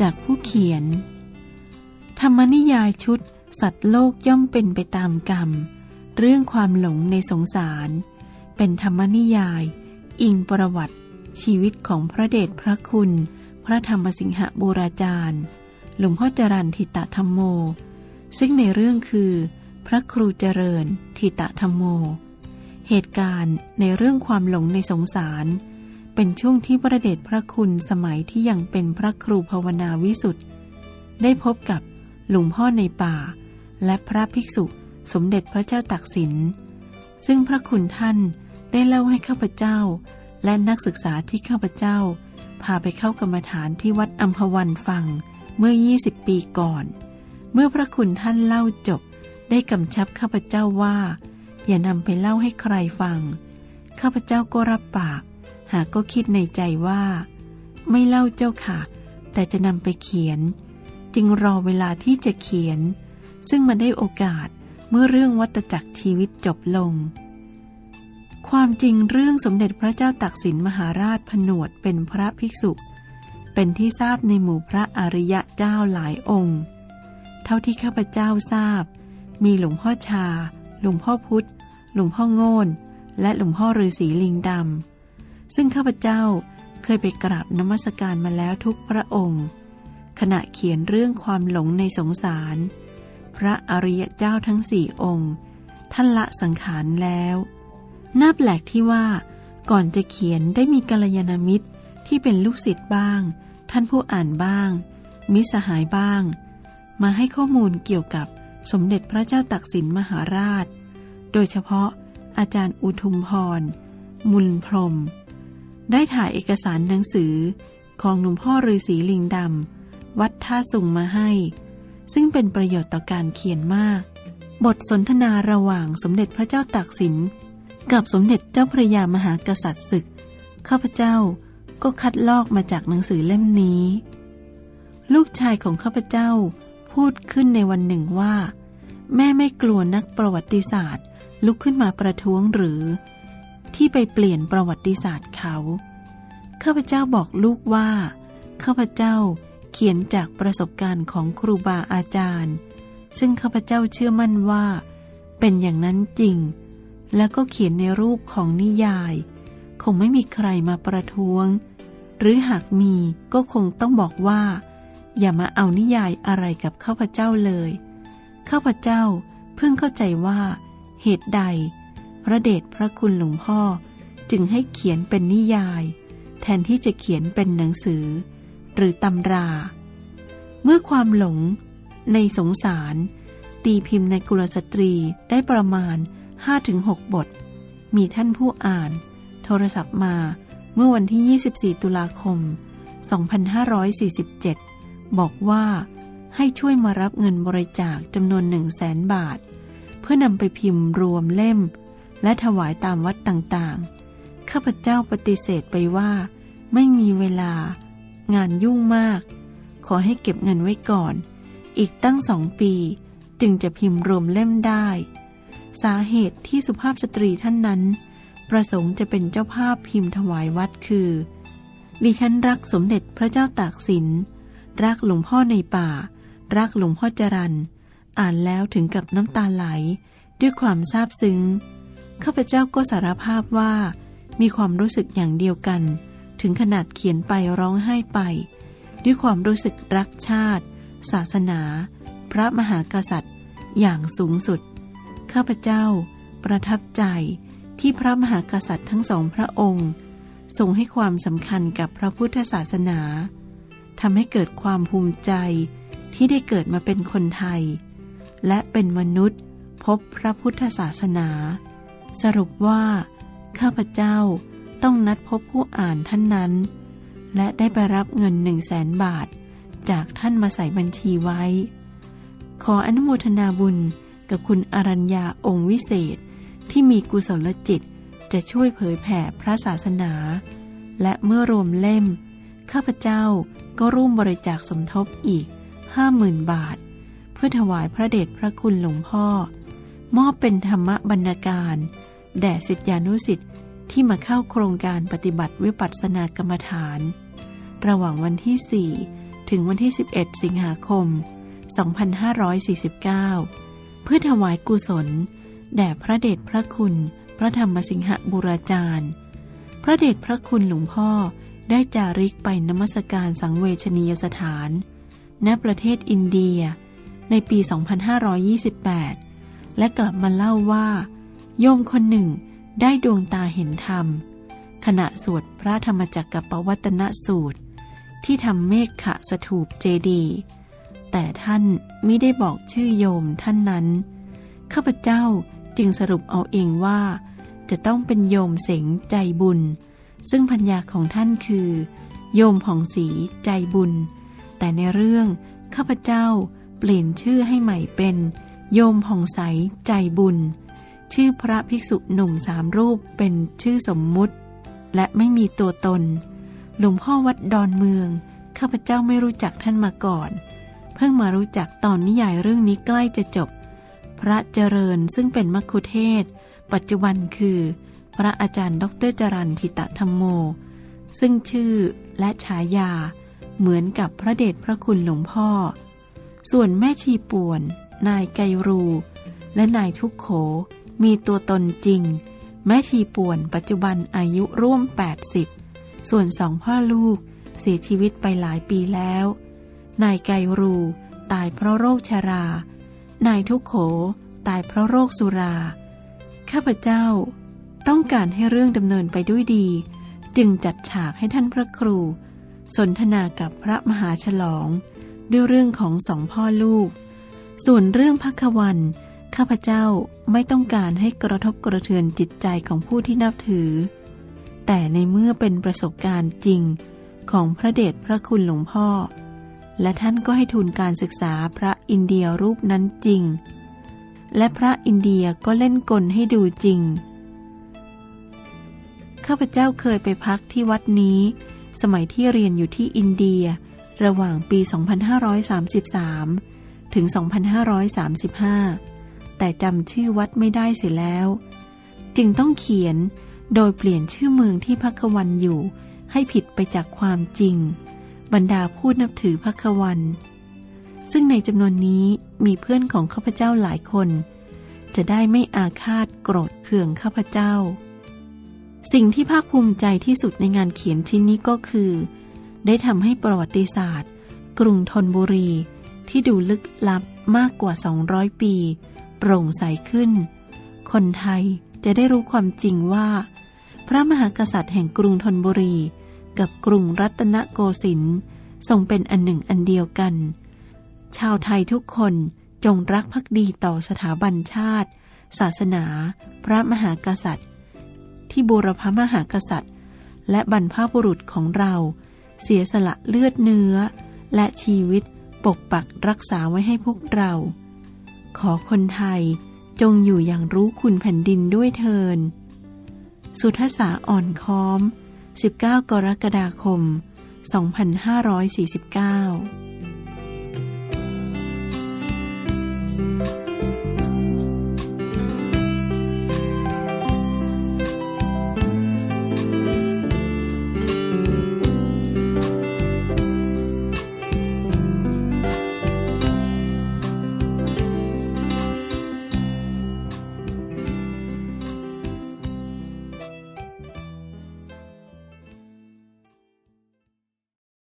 จากผู้เขียน ธรรมนิยายชุด สัตว์โลกย่อมเป็นไปตามกรรม เรื่องความหลงในสงสาร เป็นธรรมนิยาย อิงประวัติ ชีวิตของพระเดชพระคุณ พระธรรมสิงหบูราจารย์หลวงพ่อจรันทิตะธรรมโม ซึ่งในเรื่องคือ พระครูเจริญทิตะธรรมโม เหตุการณ์ในเรื่องความหลงในสงสาร เป็นช่วงที่พระเดชพระคุณสมัยที่ยังเป็นพระครูภาวนาวิสุทธ์ได้พบกับหลวงพ่อในป่า และพระภิกษุสมเด็จพระเจ้าตักสิน ซึ่งพระคุณท่านได้เล่าให้ข้าพเจ้า และนักศึกษาที่ข้าพเจ้า พาไปเข้ากรรมฐานที่วัดอัมพวันฟังเมื่อ 20 ปีก่อน เมื่อพระคุณท่านเล่าจบ ได้กำชับข้าพเจ้าว่า อย่านำไปเล่าให้ใครฟัง ข้าพเจ้าก็รับปาก หากก็คิดในใจว่า ไม่เล่าเจ้าค่ะ แต่จะนำไปเขียน จึงรอเวลาที่จะเขียน ซึ่งมันได้โอกาสเมื่อเรื่องวัตจักรชีวิตจบลง ความจริงเรื่องสมเด็จพระเจ้าตักสินมหาราชผนวดเป็นพระภิกษุ เป็นที่ทราบในหมู่พระอริยะเจ้าหลายองค์ เท่าที่ข้าพเจ้าทราบ มีหลวงพ่อชา หลวงพ่อพุธหลวงพ่อโง่นและหลวงพ่อฤาษีลิงดำ ซึ่งข้าพเจ้าเคยไปกราบนมัสการมาแล้วทุกพระองค์ ขณะเขียนเรื่องความหลงในสงสาร พระอริยเจ้าทั้งสี่องค์ ท่านละสังขารแล้วน่าแปลกที่ว่า ก่อนจะเขียนได้มีกัลยาณมิตรที่เป็นลูกศิษย์บ้าง ท่านผู้อ่านบ้าง มิสหายบ้าง มาให้ข้อมูลเกี่ยวกับสมเด็จพระเจ้าตักสินมหาราช โดยเฉพาะอาจารย์อุทุมพร มุลพรม ได้ถ่ายเอกสารหนังสือของหลวงพ่อฤาษีลิงดำ วัดท่าสุงมาให้ ซึ่งเป็นประโยชน์ต่อการเขียนมาก บทสนทนาระหว่างสมเด็จพระเจ้าตากสิน กับสมเด็จเจ้าพระยามหากษัตริย์ศึก ข้าพเจ้าก็คัดลอกมาจากหนังสือเล่มนี้ ลูกชายของข้าพเจ้าพูดขึ้นในวันหนึ่งว่า แม่ไม่กลัวนักประวัติศาสตร์ ลุกขึ้นมาประท้วงหรือ ที่ไปเปลี่ยนประวัติศาสตร์เขา ข้าพเจ้าบอกลูกว่า ข้าพเจ้าเขียนจากประสบการณ์ของครูบาอาจารย์ ซึ่งข้าพเจ้าเชื่อมั่นว่า เป็นอย่างนั้นจริง แล้วก็เขียนในรูปของนิยาย คงไม่มีใครมาประท้วง หรือหากมีก็คงต้องบอกว่า อย่ามาเอานิยายอะไรกับข้าพเจ้าเลย ข้าพเจ้าเพิ่งเข้าใจว่า เหตุใด ระเดชพระคุณหลวงพ่อ จึงให้เขียนเป็นนิยาย แทนที่จะเขียนเป็นหนังสือ หรือตำรา เมื่อความหลงในสงสาร ตีพิมพ์ในกุลสตรีได้ประมาณ 5-6 บท มีท่านผู้อ่าน โทรศัพท์มาเมื่อวันที่ 24 ตุลาคม 2547 บอกว่าให้ช่วยมารับเงินบริจาคจำนวนหนึ่งแสนบาท เพื่อนำไปพิมพ์รวมเล่ม และถวายตามวัดต่างๆ ข้าพเจ้าปฏิเสธไปว่า ไม่มีเวลา งานยุ่งมาก ขอให้เก็บเงินไว้ก่อน อีกตั้งสองปี จึงจะพิมพ์รวมเล่มได้ สาเหตุที่สุภาพสตรีท่านนั้น ประสงค์จะเป็นเจ้าภาพพิมพ์ถวายวัดคือ ดิฉันรักสมเด็จพระเจ้าตากสิน รักหลวงพ่อในป่า รักหลวงพ่อจรัน อ่านแล้วถึงกับน้ำตาไหล ด้วยความซาบซึ้ง ข้าพเจ้าก็สารภาพว่า มีความรู้สึกอย่างเดียวกัน ถึงขนาดเขียนไปร้องไห้ไป ด้วยความรู้สึกรักชาติ ศาสนา พระมหากษัตริย์ อย่างสูงสุด ข้าพเจ้า ประทับใจที่พระมหากษัตริย์ทั้งสองพระองค์ทรงให้ความสำคัญกับพระพุทธศาสนาทำให้เกิดความภูมิใจที่ได้เกิดมาเป็นคนไทย และเป็นมนุษย์พบพระพุทธศาสนา สรุปว่า ข้าพเจ้าต้องนัดพบผู้อ่านท่านนั้น และได้ไปรับเงินหนึ่งแสนบาท จากท่านมาใส่บัญชีไว้ ขออนุโมทนาบุญกับคุณอรัญญาองค์วิเศษที่มีกุศลจิตจะช่วยเผยแผ่พระศาสนา และเมื่อรวมเล่ม ข้าพเจ้าก็ร่วมบริจาคสมทบอีกห้าหมื่นบาท เพื่อถวายพระเดชพระคุณหลวงพ่อ มอบเป็นธรรมบรรณการ แด่สิทธิานุสิทธิ์ที่มาเข้าโครงการปฏิบัติวิปัสสนากรรมฐาน ระหว่างวันที่ถึงวันที่ 11 สิงหาคม 2549 เพื่อถวายกุศล แด่พระเดชพระคุณ พระธรรมสิงหบุราจารย์ พระเดชพระคุณหลวงพ่อได้จาริกไปนมัสการสังเวชนียสถาน ณประเทศอินเดีย ในปี 2528 และกลับมาเล่าว่า โยมคนหนึ่งได้ดวงตาเห็นธรรม ขณะสวดพระธรรมจักรปวัตนสูตร ที่ทำเมฆขะสถูปเจดี แต่ท่านไม่ได้บอกชื่อโยมท่านนั้น ข้าพเจ้าจึงสรุปเอาเองว่า จะต้องเป็นโยมเสงใจบุญ ซึ่งพัญญาของท่านคือ โยมผ่องศรีใจบุญ แต่ในเรื่องข้าพเจ้าเปลี่ยนชื่อให้ใหม่เป็น โยมผ่องใสใจบุญ ชื่อพระภิกษุหนุ่มสามรูปเป็นชื่อสมมุติ และไม่มีตัวตน หลวงพ่อวัดดอนเมือง ข้าพเจ้าไม่รู้จักท่านมาก่อน เพิ่งมารู้จักตอนนิยายเรื่องนี้ใกล้จะจบ พระเจริญซึ่งเป็นมัคคุเทศ ปัจจุบันคือ พระอาจารย์ดรจรันทิตธรรมโม ซึ่งชื่อและฉายา เหมือนกับพระเดชพระคุณหลวงพ่อ ส่วนแม่ชีป่วน นายไกรู และนายทุกโข มีตัวตนจริง แม่ชีป่วนปัจจุบันอายุร่วม 80 ส่วนสองพ่อลูกเสียชีวิตไปหลายปีแล้ว นายไกรูตายเพราะโรคชารา นายทุกโขตายเพราะโรคสุรา ข้าพเจ้า ต้องการให้เรื่องดำเนินไปด้วยดี จึงจัดฉากให้ท่านพระครู สนทนากับพระมหาฉลอง ด้วยเรื่องของสองพ่อลูก ส่วนเรื่องพักวันข้าพเจ้าไม่ต้องการให้กระทบกระเทือนจิตใจของผู้ที่นับถือ แต่ในเมื่อเป็นประสบการณ์จริงของพระเดชพระคุณหลวงพ่อ และท่านก็ให้ทุนการศึกษาพระอินเดียรูปนั้นจริง และพระอินเดียก็เล่นกลให้ดูจริง ข้าพเจ้าเคยไปพักที่วัดนี้ สมัยที่เรียนอยู่ที่อินเดีย ระหว่างปี 2533 ถึง 2535 แต่จำชื่อวัดไม่ได้เสียแล้ว จึงต้องเขียนโดยเปลี่ยนชื่อเมืองที่พักวันอยู่ให้ผิดไปจากความจริง บรรดาผู้นับถือพักวัน ซึ่งในจำนวนนี้มีเพื่อนของข้าพเจ้าหลายคน จะได้ไม่อาฆาตโกรธเคืองข้าพเจ้า สิ่งที่ภาคภูมิใจที่สุดในงานเขียนชิ้นนี้ก็คือ ได้ทำให้ประวัติศาสตร์ กรุงธนบุรี ที่ดูลึกลับมากกว่า 200 ปี โปร่งใสขึ้น คนไทยจะได้รู้ความจริงว่า พระมหากษัตริย์แห่งกรุงธนบุรี กับกรุงรัตนโกสินทร์ทรงเป็นอันหนึ่งอันเดียวกัน ชาวไทยทุกคนจงรักภักดีต่อสถาบันชาติ ศาสนา พระมหากษัตริย์ ที่บูรพมหากษัตริย์ และบรรพบุรุษของเรา เสียสละเลือดเนื้อ และชีวิต ปกปักรักษาไว้ให้พวกเรา ขอคนไทยจงอยู่อย่างรู้คุณแผ่นดินด้วยเทิน สุทษาอ่อนค้อม 19 กรกฎาคม 2549